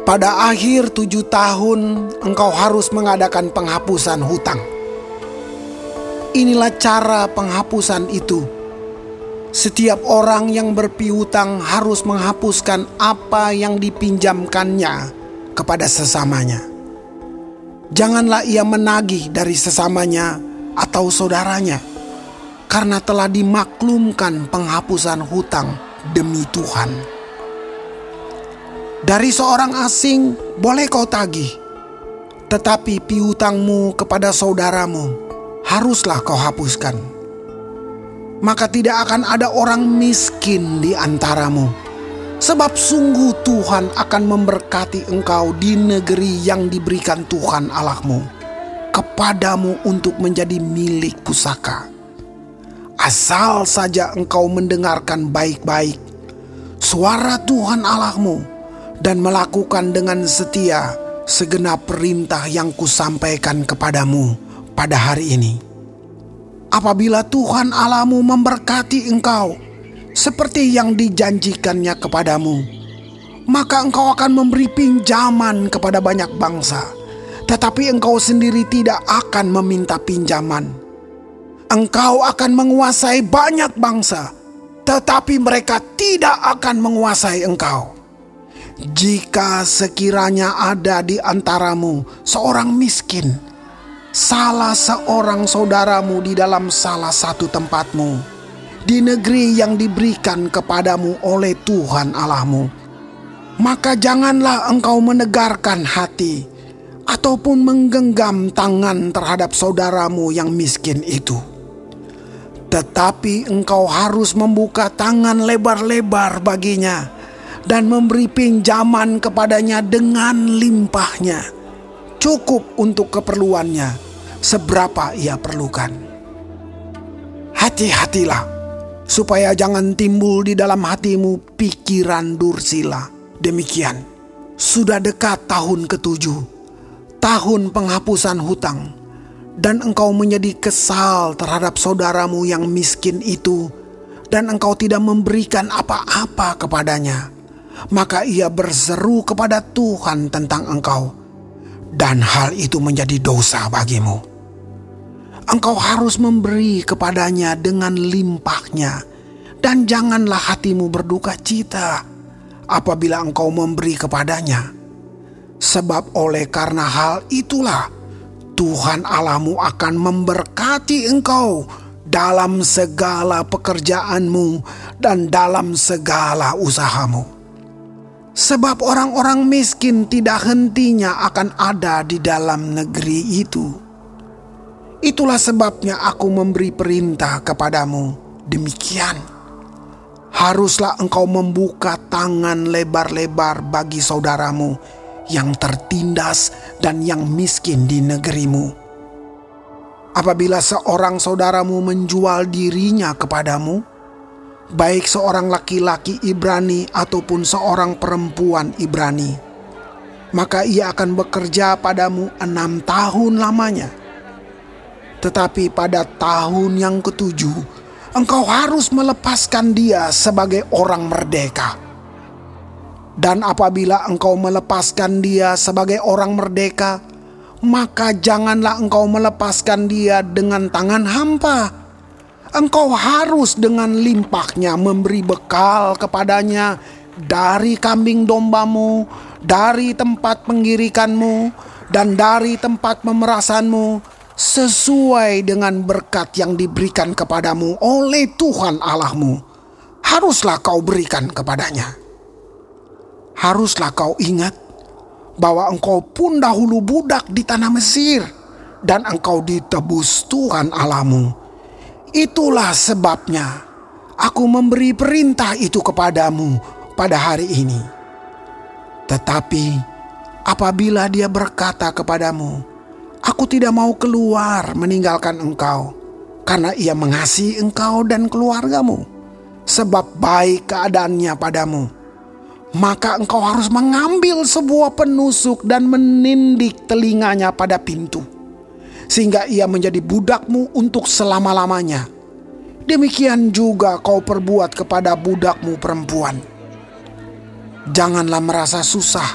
Pada akhir tujuh tahun, engkau harus mengadakan penghapusan hutang. Inilah cara penghapusan itu. Setiap orang yang berpiutang harus menghapuskan apa yang dipinjamkannya kepada sesamanya. Janganlah ia menagih dari sesamanya atau saudaranya, karena telah dimaklumkan penghapusan hutang demi Tuhan. Dari seorang asing boleh kau tagih, tetapi piutangmu kepada saudaramu haruslah kau hapuskan. Maka tidak akan ada orang miskin di antaramu Sebab sungguh Tuhan akan memberkati engkau di negeri yang diberikan Tuhan Allahmu kepadamu untuk menjadi milik pusaka. Asal saja engkau mendengarkan baik-baik suara Tuhan Allahmu dan melakukan dengan setia segenap perintah yang kusampaikan kepadamu pada hari ini. Apabila Tuhan Allahmu memberkati engkau, seperti yang dijanjikannya kepadamu, maka engkau akan memberi pinjaman kepada banyak bangsa, tetapi engkau sendiri tidak akan meminta pinjaman. Engkau akan menguasai banyak bangsa, tetapi mereka tidak akan menguasai engkau. Jika sekiranya ada di antaramu seorang miskin, salah seorang saudaramu di dalam salah satu tempatmu, di negeri yang diberikan kepadamu oleh Tuhan Allahmu. Maka janganlah engkau menegarkan hati ataupun menggenggam tangan terhadap saudaramu yang miskin itu. Tetapi engkau harus membuka tangan lebar-lebar baginya dan memberi pinjaman kepadanya dengan limpahnya. Cukup untuk keperluannya seberapa ia perlukan. Hati-hatilah supaya jangan timbul di dalam hatimu pikiran dursila. Demikian, sudah dekat tahun ketujuh, tahun penghapusan hutang, dan engkau menjadi kesal terhadap saudaramu yang miskin itu, dan engkau tidak memberikan apa-apa kepadanya, maka ia berseru kepada Tuhan tentang engkau, dan hal itu menjadi dosa bagimu engkau harus memberi kepadanya dengan limpahnya, dan janganlah hatimu berduka cita apabila engkau memberi kepadanya. Sebab oleh karena hal itulah Tuhan Allahmu akan memberkati engkau dalam segala pekerjaanmu dan dalam segala usahamu. Sebab orang-orang miskin tidak hentinya akan ada di dalam negeri itu Itulah sebabnya aku memberi perintah kepadamu. Demikian, haruslah engkau membuka tangan lebar-lebar bagi saudaramu yang tertindas dan yang miskin di negerimu. Apabila seorang saudaramu menjual dirinya kepadamu, baik seorang laki-laki Ibrani ataupun seorang perempuan Ibrani, maka ia akan bekerja padamu enam tahun lamanya tetapi pada tahun yang ketujuh, engkau harus melepaskan dia sebagai orang merdeka. Dan apabila engkau melepaskan dia sebagai orang merdeka, maka janganlah engkau melepaskan dia dengan tangan hampa. Engkau harus dengan limpahnya memberi bekal kepadanya dari kambing dombamu, dari tempat penggirikanmu, dan dari tempat pemerasanmu, sesuai dengan berkat yang diberikan kepadamu oleh Tuhan Allahmu, haruslah kau berikan kepadanya. Haruslah kau ingat bahwa engkau pun dahulu budak di tanah Mesir dan engkau ditebus Tuhan Allahmu. Itulah sebabnya aku memberi perintah itu kepadamu pada hari ini. Tetapi apabila dia berkata kepadamu, Aku tidak mau keluar meninggalkan engkau, karena ia mengasihi engkau dan keluargamu, sebab baik keadaannya padamu. Maka engkau harus mengambil sebuah penusuk dan menindik telinganya pada pintu, sehingga ia menjadi budakmu untuk selama-lamanya. Demikian juga kau perbuat kepada budakmu perempuan. Janganlah merasa susah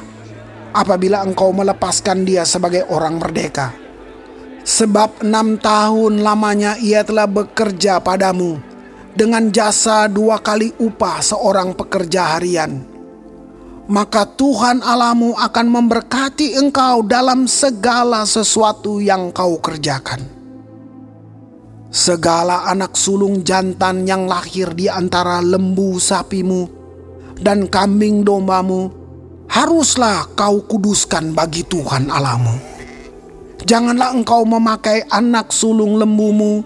apabila engkau melepaskan dia sebagai orang merdeka. Sebab enam tahun lamanya ia telah bekerja padamu dengan jasa dua kali upah seorang pekerja harian. Maka Tuhan Alamu akan memberkati engkau dalam segala sesuatu yang kau kerjakan. Segala anak sulung jantan yang lahir di antara lembu sapimu dan kambing dombamu, haruslah kau kuduskan bagi Tuhan Alamu Janganlah engkau memakai anak sulung lembumu,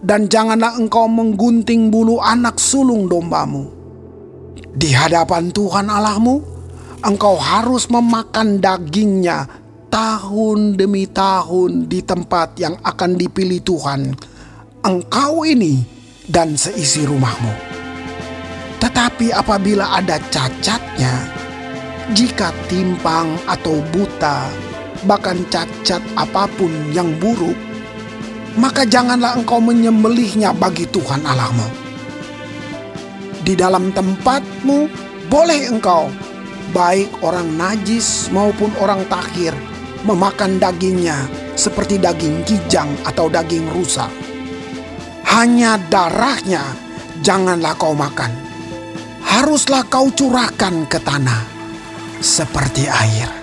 dan janganlah engkau menggunting bulu anak sulung dombamu. Di hadapan Tuhan Allahmu, engkau harus memakan dagingnya tahun demi tahun di tempat yang akan dipilih Tuhan, engkau ini dan seisi rumahmu. Tetapi apabila ada cacatnya, jika timpang atau buta, bahkan cacat apa pun yang buruk, maka janganlah engkau menyembelihnya bagi Tuhan Allahmu. Di dalam tempatmu boleh engkau, baik orang najis maupun orang takhir, memakan dagingnya seperti daging kijang atau daging rusa. Hanya darahnya janganlah kau makan. Haruslah kau curahkan ke tanah seperti air.